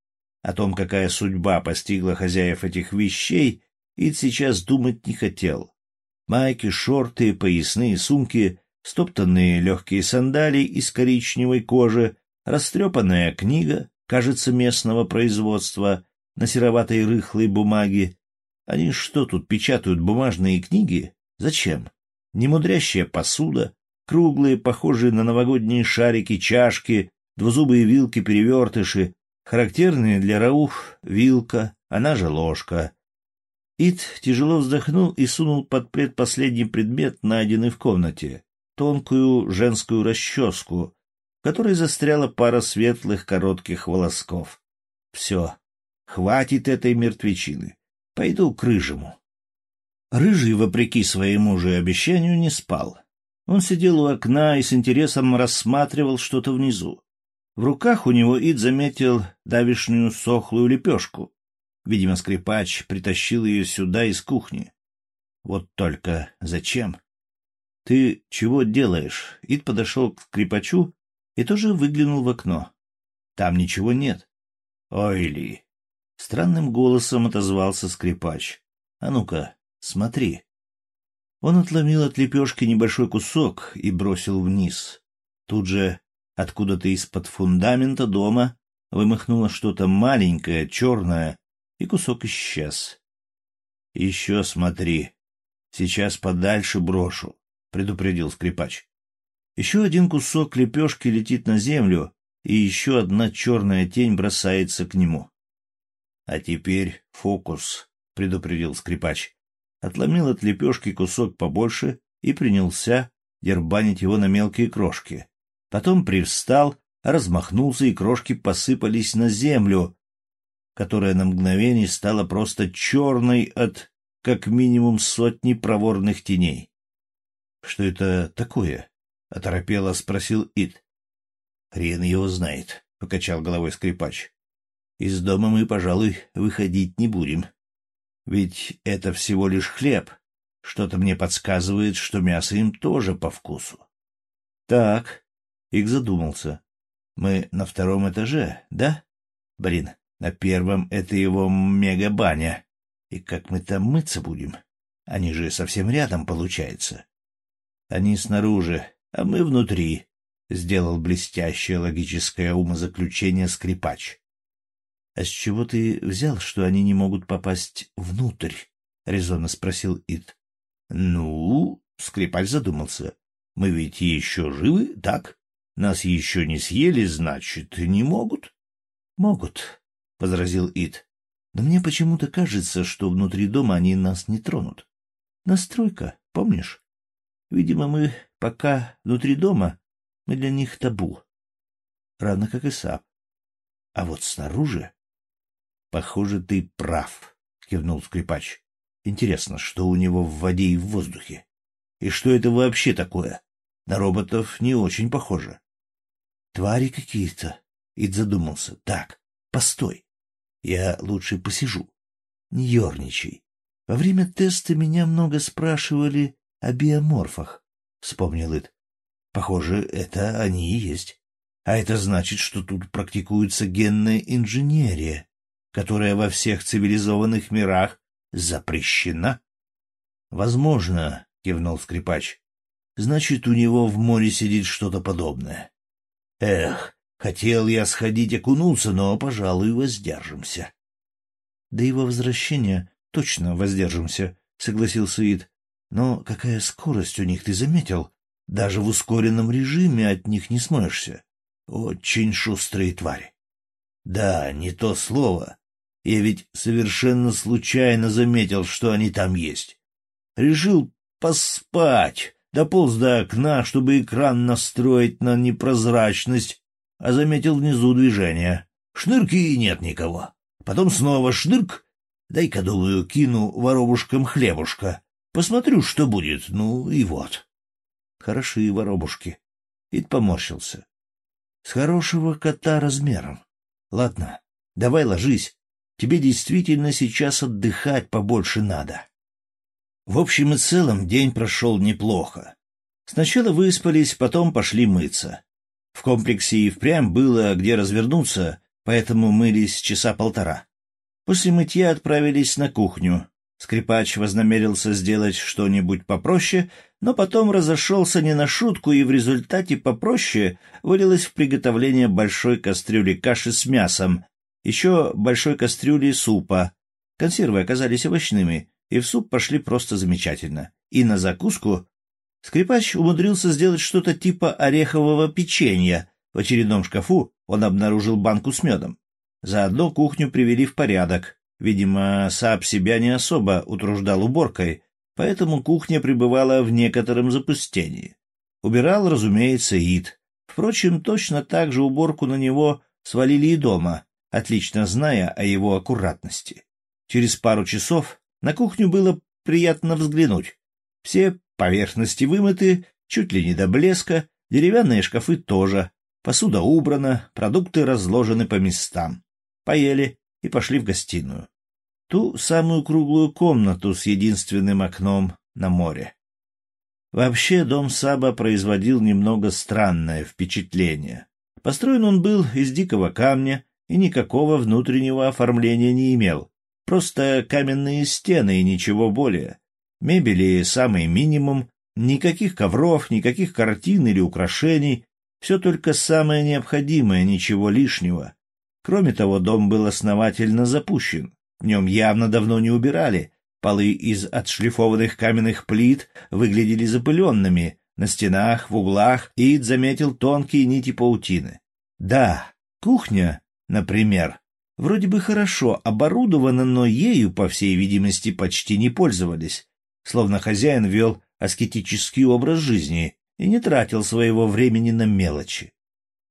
О том, какая судьба постигла хозяев этих вещей, Ид сейчас думать не хотел. Майки, шорты, поясные сумки стоптанные легкие сандалии из коричневой кожи, растрепанная книга, кажется, местного производства, на сероватой рыхлой бумаге. Они что тут печатают бумажные книги? Зачем? Немудрящая посуда, круглые, похожие на новогодние шарики, чашки, двузубые вилки-перевертыши, характерные для рауф вилка, она же ложка. Ит тяжело вздохнул и сунул под предпоследний предмет, найденный в комнате — тонкую женскую расческу, в которой застряла пара светлых коротких волосков. Все, хватит этой мертвечины. Пойду к рыжему. Рыжий, вопреки своему же обещанию, не спал. Он сидел у окна и с интересом рассматривал что-то внизу. В руках у него Ид заметил давишнюю сохлую лепешку. Видимо, скрипач притащил ее сюда из кухни. Вот только зачем? — Ты чего делаешь? Ид подошел к скрипачу и тоже выглянул в окно. Там ничего нет. — Ой ли! Странным голосом отозвался скрипач. — А ну-ка, смотри. Он отломил от лепешки небольшой кусок и бросил вниз. Тут же откуда-то из-под фундамента дома вымахнуло что-то маленькое, черное, и кусок исчез. — Еще смотри. Сейчас подальше брошу, — предупредил скрипач. Еще один кусок лепешки летит на землю, и еще одна черная тень бросается к нему. — А теперь фокус, — предупредил скрипач. Отломил от лепешки кусок побольше и принялся дербанить его на мелкие крошки. Потом привстал, размахнулся, и крошки посыпались на землю, которая на мгновение стала просто черной от как минимум сотни проворных теней. — Что это такое? — оторопело спросил Ит. — Хрен его знает, — покачал головой скрипач. — Из дома мы, пожалуй, выходить не будем. Ведь это всего лишь хлеб. Что-то мне подсказывает, что мясо им тоже по вкусу. — Так, — Ик задумался. — Мы на втором этаже, да? Блин, на первом это его мега-баня. И как мы там мыться будем? Они же совсем рядом, получается. Они снаружи, а мы внутри, — сделал блестящее логическое умозаключение скрипач. — А с чего ты взял, что они не могут попасть внутрь? — резонно спросил Ит. — Ну, — скрипач задумался, — мы ведь еще живы, так? Нас еще не съели, значит, не могут? — Могут, — возразил Ит. — Но мне почему-то кажется, что внутри дома они нас не тронут. Настройка, помнишь? Видимо, мы пока внутри дома, мы для них табу. Равно как и Сап. А вот снаружи... — Похоже, ты прав, — кивнул скрипач. — Интересно, что у него в воде и в воздухе? И что это вообще такое? На роботов не очень похоже. — Твари какие-то. Ид задумался. — Так, постой. Я лучше посижу. Не ерничай. Во время теста меня много спрашивали о биоморфах, — вспомнил Ид. Похоже, это они и есть. А это значит, что тут практикуется генная инженерия, которая во всех цивилизованных мирах запрещена. — Возможно, — кивнул скрипач. — Значит, у него в море сидит что-то подобное. Эх, Хотел я сходить окунуться, но, пожалуй, воздержимся. — До его возвращения точно воздержимся, — согласился Ид. — Но какая скорость у них, ты заметил? Даже в ускоренном режиме от них не смоешься. Очень шустрые твари. Да, не то слово. Я ведь совершенно случайно заметил, что они там есть. Решил поспать, дополз до окна, чтобы экран настроить на непрозрачность, а заметил внизу движение. Шнырки и нет никого. Потом снова шнырк. Дай-ка, думаю, кину воробушкам хлебушка. Посмотрю, что будет. Ну и вот. Хороши воробушки. Ид поморщился. С хорошего кота размером. Ладно, давай ложись. Тебе действительно сейчас отдыхать побольше надо. В общем и целом день прошел неплохо. Сначала выспались, потом пошли мыться. В комплексе и впрямь было где развернуться, поэтому мылись часа полтора. После мытья отправились на кухню. Скрипач вознамерился сделать что-нибудь попроще, но потом разошелся не на шутку, и в результате попроще вылилось в приготовление большой кастрюли каши с мясом, еще большой кастрюли супа. Консервы оказались овощными, и в суп пошли просто замечательно. И на закуску Скрипач умудрился сделать что-то типа орехового печенья. В очередном шкафу он обнаружил банку с медом. Заодно кухню привели в порядок. Видимо, Сап себя не особо утруждал уборкой, поэтому кухня пребывала в некотором запустении. Убирал, разумеется, Ид. Впрочем, точно так же уборку на него свалили и дома, отлично зная о его аккуратности. Через пару часов на кухню было приятно взглянуть. Все поверхности вымыты, чуть ли не до блеска, деревянные шкафы тоже, посуда убрана, продукты разложены по местам. Поели и пошли в гостиную. Ту самую круглую комнату с единственным окном на море. Вообще дом Саба производил немного странное впечатление. Построен он был из дикого камня и никакого внутреннего оформления не имел. Просто каменные стены и ничего более. Мебели самый минимум, никаких ковров, никаких картин или украшений, все только самое необходимое, ничего лишнего. Кроме того, дом был основательно запущен. В нем явно давно не убирали, полы из отшлифованных каменных плит выглядели запыленными, на стенах, в углах Ид заметил тонкие нити паутины. Да, кухня, например, вроде бы хорошо оборудована, но ею, по всей видимости, почти не пользовались, словно хозяин вел аскетический образ жизни и не тратил своего времени на мелочи.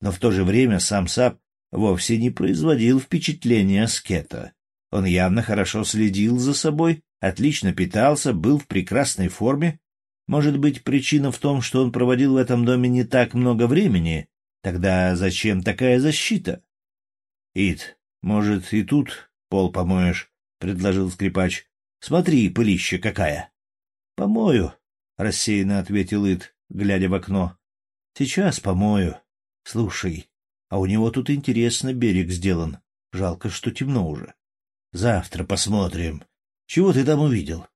Но в то же время сам Сап вовсе не производил впечатления аскета. Он явно хорошо следил за собой, отлично питался, был в прекрасной форме. Может быть, причина в том, что он проводил в этом доме не так много времени? Тогда зачем такая защита? — Ид, может, и тут пол помоешь? — предложил скрипач. — Смотри, пылища какая! — Помою, — рассеянно ответил Ид, глядя в окно. — Сейчас помою. Слушай, а у него тут интересно берег сделан. Жалко, что темно уже. Завтра посмотрим. Чего ты там увидел?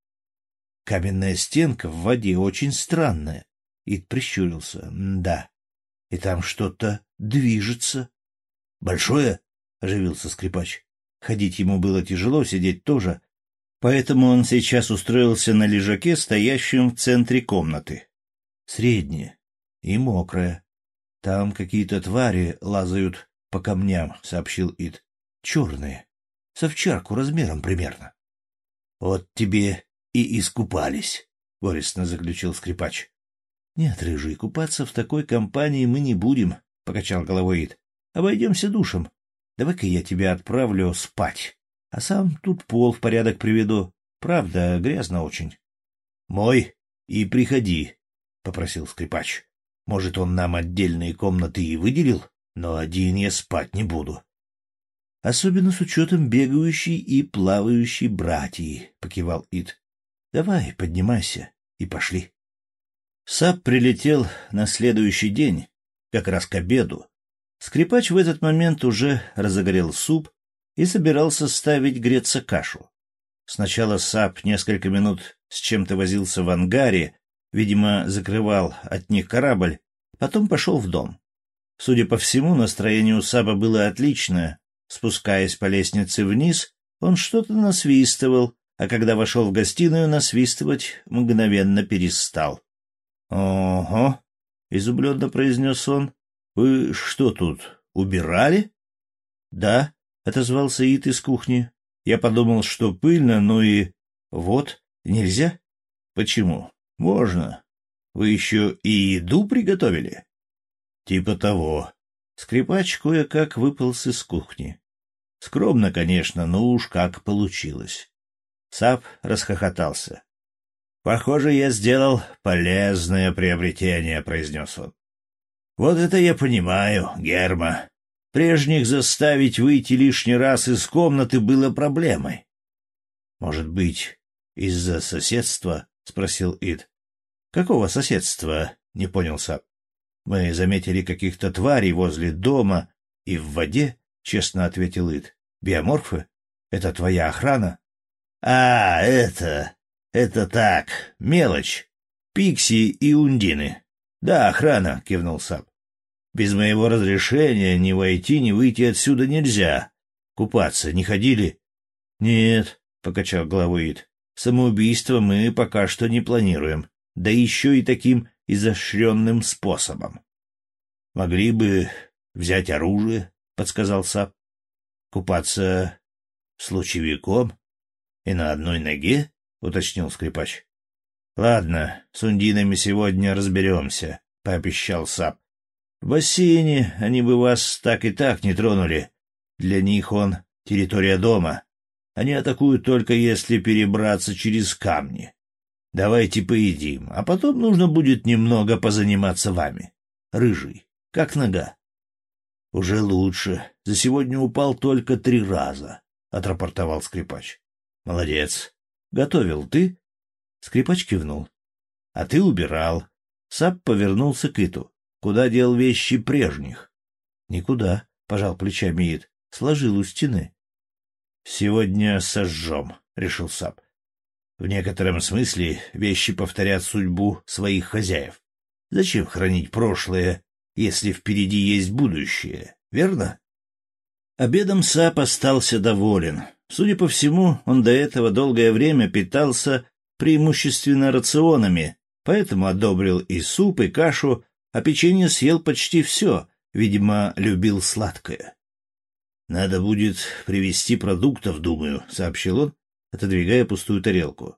Каменная стенка в воде очень странная. Ид прищурился. Да. И там что-то движется. Большое? Оживился скрипач. Ходить ему было тяжело, сидеть тоже. Поэтому он сейчас устроился на лежаке, стоящем в центре комнаты. Среднее и мокрое. Там какие-то твари лазают по камням, — сообщил Ид. Черные с овчарку размером примерно. — Вот тебе и искупались, — горестно заключил скрипач. — Нет, рыжий, купаться в такой компании мы не будем, — покачал головой Ид. — Обойдемся душем. Давай-ка я тебя отправлю спать, а сам тут пол в порядок приведу. Правда, грязно очень. — Мой и приходи, — попросил скрипач. — Может, он нам отдельные комнаты и выделил, но один я спать не буду. — Особенно с учетом бегающей и плавающей братьи, — покивал Ид. — Давай, поднимайся и пошли. Сап прилетел на следующий день, как раз к обеду. Скрипач в этот момент уже разогрел суп и собирался ставить греться кашу. Сначала Сап несколько минут с чем-то возился в ангаре, видимо, закрывал от них корабль, потом пошел в дом. Судя по всему, настроение у Саба было отличное, Спускаясь по лестнице вниз, он что-то насвистывал, а когда вошел в гостиную, насвистывать мгновенно перестал. — Ого! — изумленно произнес он. — Вы что тут, убирали? — Да, — отозвался Ит из кухни. Я подумал, что пыльно, ну и... Вот, нельзя? — Почему? — Можно. Вы еще и еду приготовили? — Типа того. Скрипач кое-как выполз из кухни. Скромно, конечно, но уж как получилось. Сап расхохотался. — Похоже, я сделал полезное приобретение, — произнес он. — Вот это я понимаю, Герма. Прежних заставить выйти лишний раз из комнаты было проблемой. — Может быть, из-за соседства? — спросил Ид. — Какого соседства? — не понял Сап. Мы заметили каких-то тварей возле дома и в воде, — честно ответил Ид. — Биоморфы? Это твоя охрана? — А, это... это так, мелочь. Пикси и ундины. — Да, охрана, — кивнул Сап. — Без моего разрешения ни войти, ни выйти отсюда нельзя. Купаться не ходили? — Нет, — покачал головой Ид. — Самоубийство мы пока что не планируем. Да еще и таким изощренным способом. — Могли бы взять оружие, — подсказал Сап. — Купаться С лучевиком? И на одной ноге? — уточнил скрипач. — Ладно, с ундинами сегодня разберемся, — пообещал Сап. — В бассейне они бы вас так и так не тронули. Для них он — территория дома. Они атакуют только если перебраться через камни. Давайте поедим, а потом нужно будет немного позаниматься вами. Рыжий, как нога? — Уже лучше. За сегодня упал только три раза, — отрапортовал скрипач. — Молодец. Готовил ты? Скрипач кивнул. — А ты убирал. Сап повернулся к Иту. — Куда дел вещи прежних? — Никуда, — пожал плечами Ит. — Сложил у стены. — Сегодня сожжем, — решил Сап. В некотором смысле вещи повторят судьбу своих хозяев. Зачем хранить прошлое, если впереди есть будущее, верно? Обедом Сап остался доволен. Судя по всему, он до этого долгое время питался преимущественно рационами, поэтому одобрил и суп, и кашу, а печенье съел почти все, видимо, любил сладкое. «Надо будет привезти продуктов, думаю», — сообщил он, отодвигая пустую тарелку.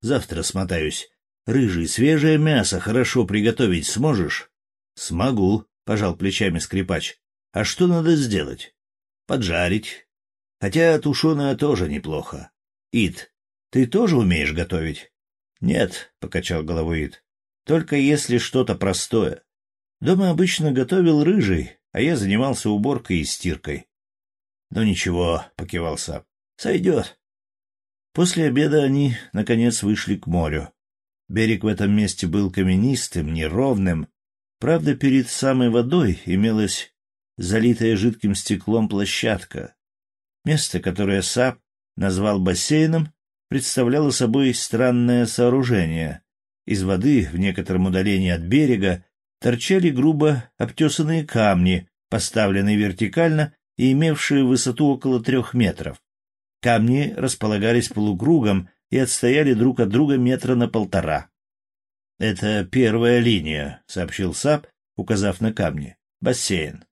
«Завтра смотаюсь. Рыжий, свежее мясо хорошо приготовить сможешь?» «Смогу», — пожал плечами скрипач. «А что надо сделать?» «Поджарить. Хотя тушеное тоже неплохо. Ид, ты тоже умеешь готовить?» «Нет», — покачал головой Ид. «Только если что-то простое. Дома обычно готовил рыжий, а я занимался уборкой и стиркой». «Ну ничего», — покивал Сап. «Сойдет». После обеда они, наконец, вышли к морю. Берег в этом месте был каменистым, неровным, Правда, перед самой водой имелась залитая жидким стеклом площадка. Место, которое Сап назвал бассейном, представляло собой странное сооружение. Из воды, в некотором удалении от берега, торчали грубо обтесанные камни, поставленные вертикально и имевшие высоту около трех метров. Камни располагались полукругом и отстояли друг от друга метра на полтора. «Это первая линия», — сообщил Сап, указав на камни. «Бассейн.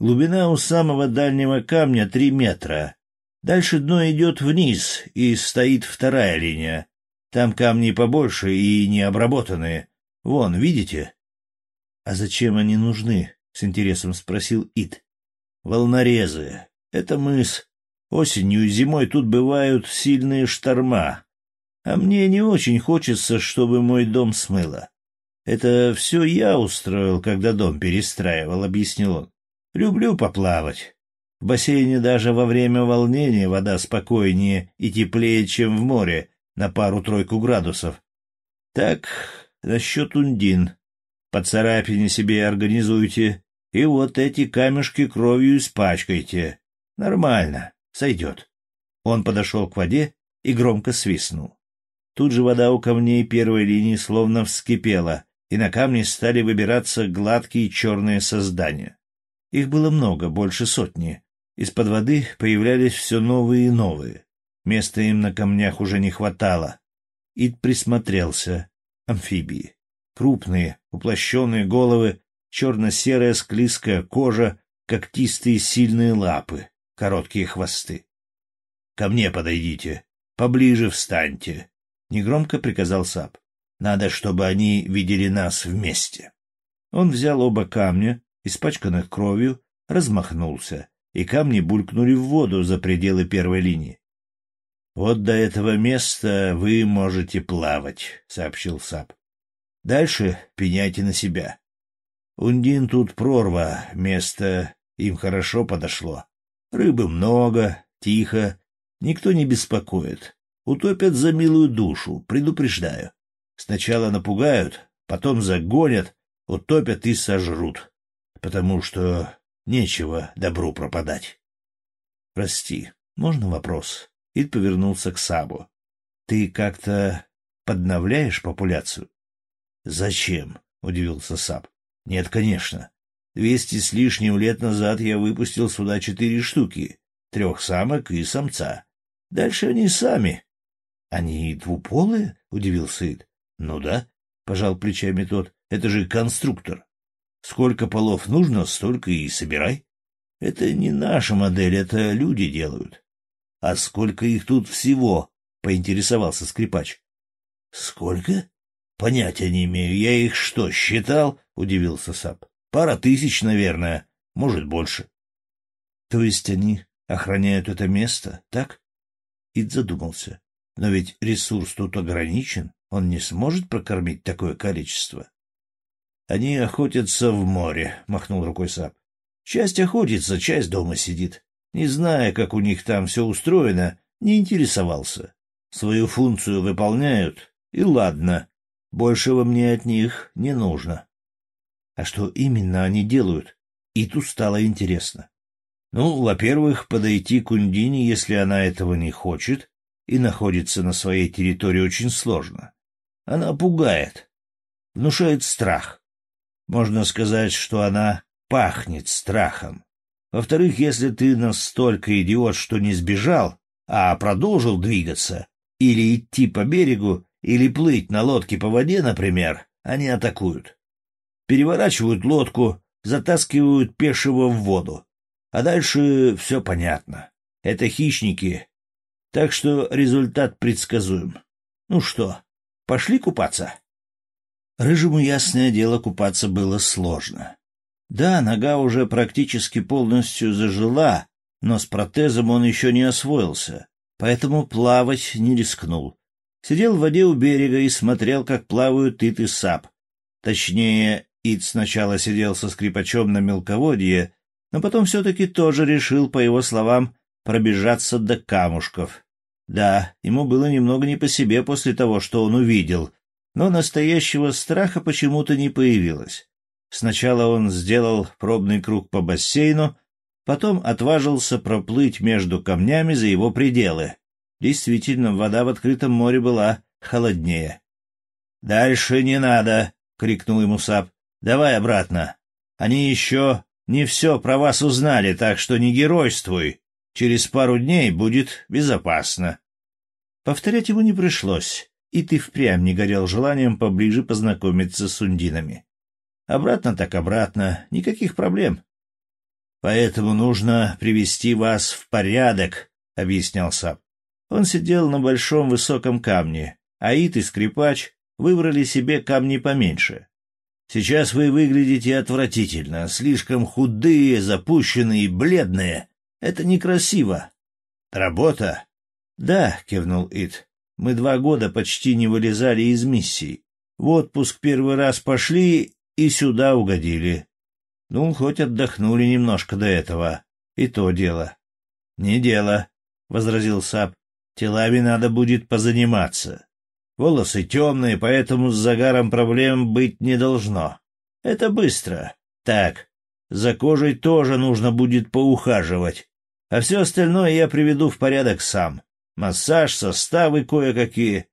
Глубина у самого дальнего камня три метра. Дальше дно идет вниз, и стоит вторая линия. Там камни побольше и необработанные. Вон, видите?» «А зачем они нужны?» — с интересом спросил Ит. «Волнорезы. Это мыс. Осенью и зимой тут бывают сильные шторма. А мне не очень хочется, чтобы мой дом смыло. Это все я устроил, когда дом перестраивал, — объяснил он. Люблю поплавать. В бассейне даже во время волнения вода спокойнее и теплее, чем в море, на пару-тройку градусов. Так, насчет ундин. По царапине себе организуйте, и вот эти камешки кровью испачкайте. Нормально, сойдет. Он подошел к воде и громко свистнул. Тут же вода у камней первой линии словно вскипела, и на камни стали выбираться гладкие черные создания. Их было много, больше сотни. Из-под воды появлялись все новые и новые. Места им на камнях уже не хватало. Ид присмотрелся. Амфибии. Крупные, уплощенные головы, черно-серая склизкая кожа, когтистые сильные лапы, короткие хвосты. — Ко мне подойдите, поближе встаньте, — негромко приказал Сап. «Надо, чтобы они видели нас вместе». Он взял оба камня, испачканных кровью, размахнулся, и камни булькнули в воду за пределы первой линии. «Вот до этого места вы можете плавать», — сообщил Сап. «Дальше пеняйте на себя. Ундин тут прорва, место им хорошо подошло. Рыбы много, тихо, никто не беспокоит. Утопят за милую душу, предупреждаю. Сначала напугают, потом загонят, утопят и сожрут. Потому что нечего добру пропадать. Прости, можно вопрос? Ид повернулся к Сабу. Ты как-то подновляешь популяцию? Зачем? Удивился Саб. Нет, конечно. Двести с лишним лет назад я выпустил сюда четыре штуки, трех самок и самца. Дальше они сами — Они двуполые? — удивился Ид. — Ну да, — пожал плечами тот. — Это же конструктор. Сколько полов нужно, столько и собирай. Это не наша модель, это люди делают. — А сколько их тут всего? — поинтересовался скрипач. — Сколько? — Понятия не имею. Я их что, считал? — удивился Сап. — Пара тысяч, наверное. Может, больше. — То есть они охраняют это место, так? Ид задумался. Но ведь ресурс тут ограничен. Он не сможет прокормить такое количество. — Они охотятся в море, — махнул рукой Сап. — Часть охотится, часть дома сидит. Не зная, как у них там все устроено, не интересовался. Свою функцию выполняют, и ладно. Большего мне от них не нужно. А что именно они делают? И тут стало интересно. Ну, во-первых, подойти к Ундине, если она этого не хочет, и находится на своей территории очень сложно. Она пугает, внушает страх. Можно сказать, что она пахнет страхом. Во-вторых, если ты настолько идиот, что не сбежал, а продолжил двигаться, или идти по берегу, или плыть на лодке по воде, например, они атакуют. Переворачивают лодку, затаскивают пешего в воду. А дальше все понятно. Это хищники. Так что результат предсказуем. Ну что, пошли купаться? Рыжему ясное дело купаться было сложно. Да, нога уже практически полностью зажила, но с протезом он еще не освоился, поэтому плавать не рискнул. Сидел в воде у берега и смотрел, как плавают Ит и Сап. Точнее, Ит сначала сидел со скрипачом на мелководье, но потом все-таки тоже решил, по его словам, пробежаться до камушков. Да, ему было немного не по себе после того, что он увидел, но настоящего страха почему-то не появилось. Сначала он сделал пробный круг по бассейну, потом отважился проплыть между камнями за его пределы. Действительно, вода в открытом море была холоднее. — Дальше не надо! — крикнул ему Сап. — Давай обратно. Они еще не все про вас узнали, так что не геройствуй. Через пару дней будет безопасно. Повторять ему не пришлось, и ты впрямь не горел желанием поближе познакомиться с ундинами. Обратно так обратно, никаких проблем. Поэтому нужно привести вас в порядок, объяснял Сап. Он сидел на большом высоком камне, а Ит и скрипач выбрали себе камни поменьше. Сейчас вы выглядите отвратительно, слишком худые, запущенные бледные. Это некрасиво. Работа? Да, кивнул Ит. Мы два года почти не вылезали из миссии. В отпуск первый раз пошли и сюда угодили. Ну, хоть отдохнули немножко до этого. И то дело. — Не дело, — возразил Сап. — Телами надо будет позаниматься. Волосы темные, поэтому с загаром проблем быть не должно. Это быстро. Так, за кожей тоже нужно будет поухаживать. А все остальное я приведу в порядок сам. Массаж, составы кое-какие.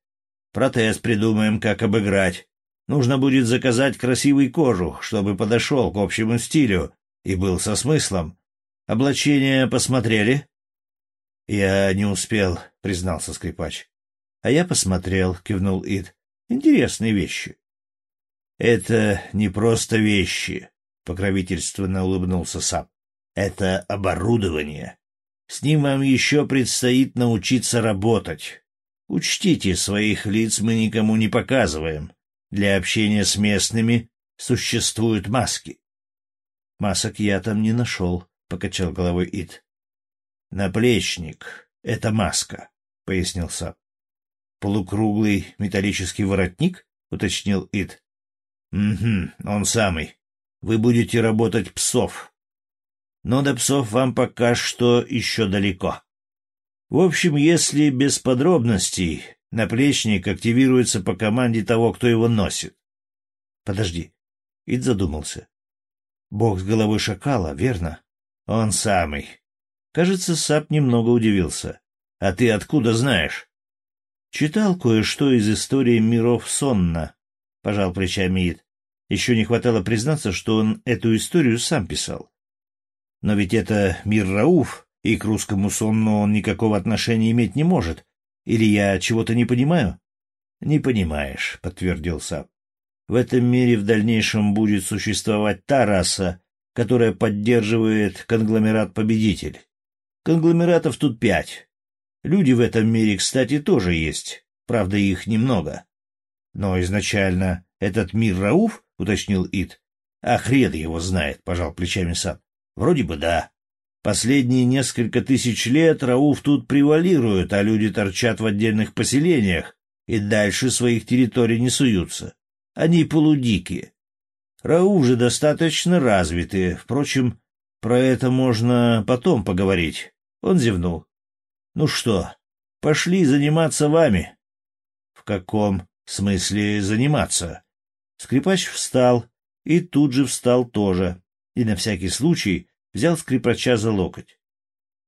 Протез придумаем, как обыграть. Нужно будет заказать красивый кожух, чтобы подошел к общему стилю и был со смыслом. Облачение посмотрели? — Я не успел, — признался скрипач. — А я посмотрел, — кивнул Ид. — Интересные вещи. — Это не просто вещи, — покровительственно улыбнулся Сап. — Это оборудование. С ним вам еще предстоит научиться работать. Учтите, своих лиц мы никому не показываем. Для общения с местными существуют маски. — Масок я там не нашел, — покачал головой Ит. — Наплечник — это маска, — пояснил Сап. — Полукруглый металлический воротник? — уточнил Ит. — Угу, он самый. Вы будете работать псов. Но до псов вам пока что еще далеко. В общем, если без подробностей, Наплечник активируется по команде того, кто его носит. Подожди. Ид задумался. Бог с головой шакала, верно? Он самый. Кажется, Сап немного удивился. А ты откуда знаешь? Читал кое-что из истории миров Сонна, пожал плечами Ид. Еще не хватало признаться, что он эту историю сам писал. Но ведь это мир Рауф, и к русскому сонну он никакого отношения иметь не может, или я чего-то не понимаю? — Не понимаешь, — подтвердил Сап. — В этом мире в дальнейшем будет существовать та раса, которая поддерживает конгломерат-победитель. Конгломератов тут пять. Люди в этом мире, кстати, тоже есть. Правда, их немного. Но изначально этот мир Рауф, — уточнил Ит. А хрен его знает, — пожал плечами Сап. Вроде бы да. Последние несколько тысяч лет Рауф тут превалирует, а люди торчат в отдельных поселениях и дальше своих территорий не суются. Они полудикие. Рауф же достаточно развитые. Впрочем, про это можно потом поговорить. Он зевнул. Ну что, пошли заниматься вами. В каком смысле заниматься? Скрипач встал и тут же встал тоже, и на всякий случай взял скрипача за локоть.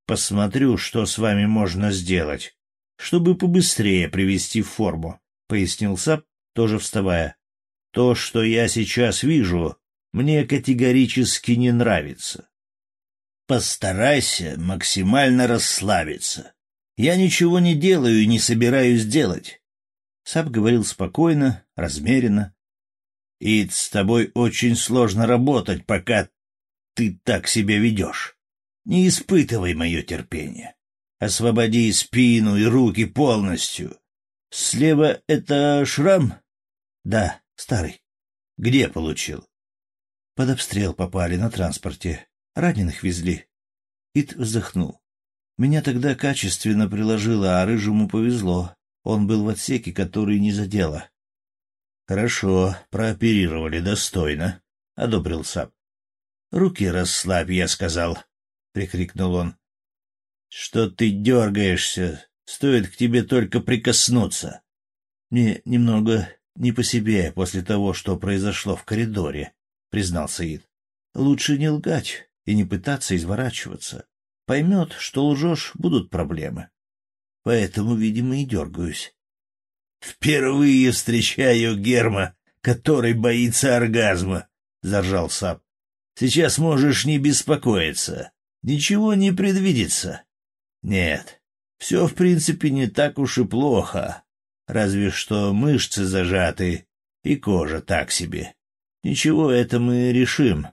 «Посмотрю, что с вами можно сделать, чтобы побыстрее привести в форму», — пояснил Сап, тоже вставая. «То, что я сейчас вижу, мне категорически не нравится». «Постарайся максимально расслабиться. Я ничего не делаю и не собираюсь делать». Сап говорил спокойно, размеренно. «Ид, с тобой очень сложно работать, пока ты так себя ведешь. Не испытывай мое терпение. Освободи спину и руки полностью. Слева это шрам? Да, старый. Где получил? Под обстрел попали на транспорте. Раненых везли. Ит вздохнул. Меня тогда качественно приложило, а рыжему повезло. Он был в отсеке, который не задело. — Хорошо, прооперировали достойно, — одобрил Сап. — Руки расслабь, я сказал, — прикрикнул он. — Что ты дергаешься? Стоит к тебе только прикоснуться. Мне немного не по себе после того, что произошло в коридоре, — признался Ид. — Лучше не лгать и не пытаться изворачиваться. Поймет, что лжешь, будут проблемы. Поэтому, видимо, и дергаюсь. — Впервые встречаю Герма, который боится оргазма, — заржал Сап. Сейчас можешь не беспокоиться. Ничего не предвидится. Нет, все в принципе не так уж и плохо. Разве что мышцы зажаты и кожа так себе. Ничего, это мы решим.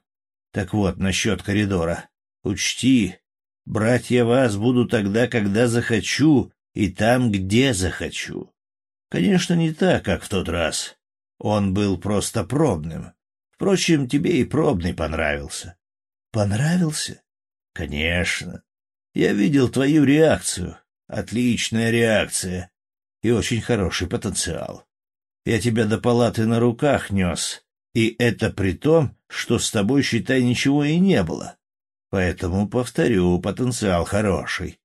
Так вот, насчет коридора. Учти, брать я вас буду тогда, когда захочу, и там, где захочу. Конечно, не так, как в тот раз. Он был просто пробным. Впрочем, тебе и пробный понравился. Понравился? Конечно. Я видел твою реакцию. Отличная реакция. И очень хороший потенциал. Я тебя до палаты на руках нес. И это при том, что с тобой, считай, ничего и не было. Поэтому, повторю, потенциал хороший.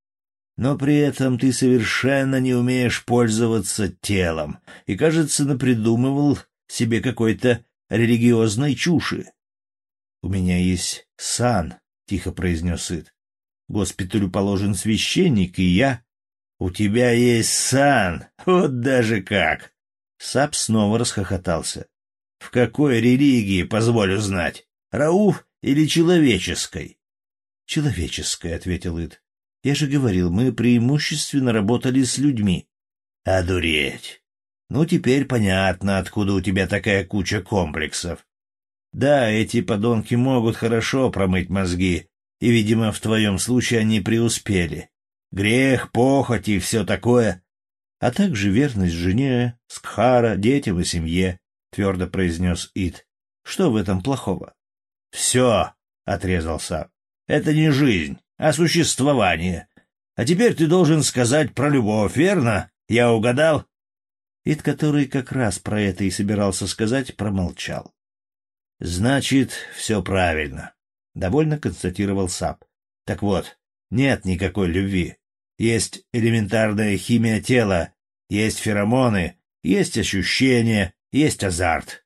Но при этом ты совершенно не умеешь пользоваться телом и, кажется, напридумывал себе какой-то религиозной чуши. — У меня есть сан, — тихо произнес Сыд. — Госпиталю положен священник, и я... — У тебя есть сан, вот даже как! Сап снова расхохотался. — В какой религии, позволю знать? Рауф или человеческой? — Человеческой, — ответил Ид. — Я же говорил, мы преимущественно работали с людьми. — Одуреть! Ну, теперь понятно, откуда у тебя такая куча комплексов. Да, эти подонки могут хорошо промыть мозги, и, видимо, в твоем случае они преуспели. Грех, похоть и все такое, а также верность жене, скхара, детям и семье, — твердо произнес Ид. Что в этом плохого? — Все, — отрезал Сап. — Это не жизнь, а существование. А теперь ты должен сказать про любовь, верно? Я угадал? Ид, который как раз про это и собирался сказать, промолчал. — Значит, все правильно, — довольно констатировал Сап. — Так вот, нет никакой любви. Есть элементарная химия тела, есть феромоны, есть ощущения, есть азарт.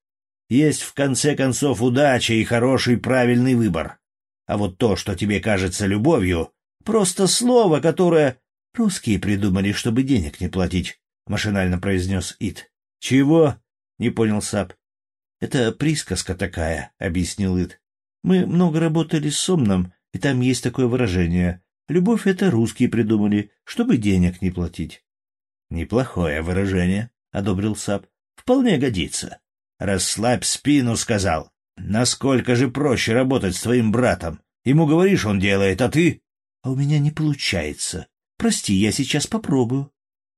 Есть, в конце концов, удача и хороший правильный выбор. А вот то, что тебе кажется любовью, просто слово, которое русские придумали, чтобы денег не платить. — машинально произнес Ит. — Чего? — не понял Сап. — Это присказка такая, — объяснил Ит. — Мы много работали с Сомном, и там есть такое выражение. Любовь — это русские придумали, чтобы денег не платить. — Неплохое выражение, — одобрил Сап. — Вполне годится. Расслабь спину, — сказал. Насколько же проще работать с твоим братом? Ему говоришь, он делает, а ты... — А у меня не получается, Прости, я сейчас попробую.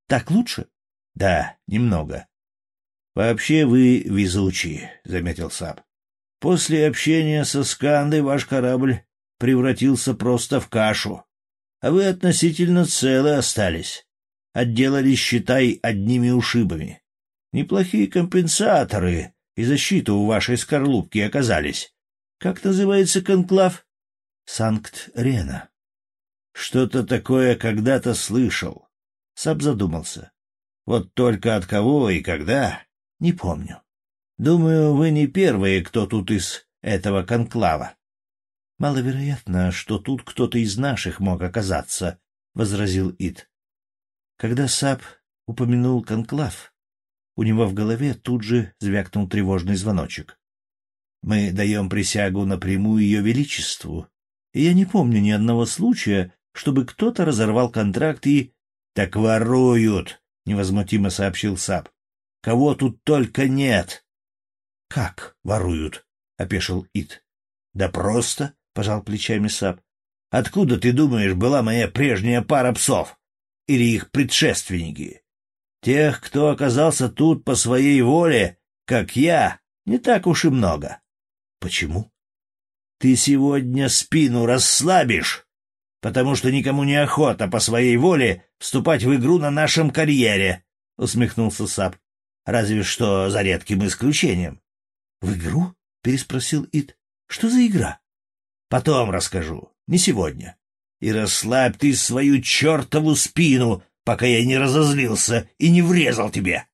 Так лучше? Да, немного. Вообще вы везучие, заметил Саб. После общения со Скандой ваш корабль превратился просто в кашу, а вы относительно целы остались. Отделались, считай, одними ушибами. Неплохие компенсаторы и защита у вашей скорлупки оказались. Как называется конклав? Санкт-Рена. Что-то такое когда-то слышал. Саб задумался. Вот только от кого и когда, не помню. Думаю, вы не первые, кто тут из этого конклава. Маловероятно, что тут кто-то из наших мог оказаться, — возразил Ит. Когда Саб упомянул конклав, у него в голове тут же звякнул тревожный звоночек. Мы даем присягу напрямую ее величеству, и я не помню ни одного случая, чтобы кто-то разорвал контракт и... — Так воруют, — невозмутимо сообщил Саб. — Кого тут только нет. — Как воруют? — опешил Ит. — Да просто, — пожал плечами Саб. — Откуда, ты думаешь, была моя прежняя пара псов? Или их предшественники? Тех, кто оказался тут по своей воле, как я, не так уж и много. — Почему? — Ты сегодня спину расслабишь, потому что никому не охота по своей воле вступать в игру на нашем карьере, — усмехнулся Сап. — Разве что за редким исключением. — В игру? — переспросил Ит. — Что за игра? — Потом расскажу, не сегодня. И расслабь ты свою чертову спину, пока я не разозлился и не врезал тебе.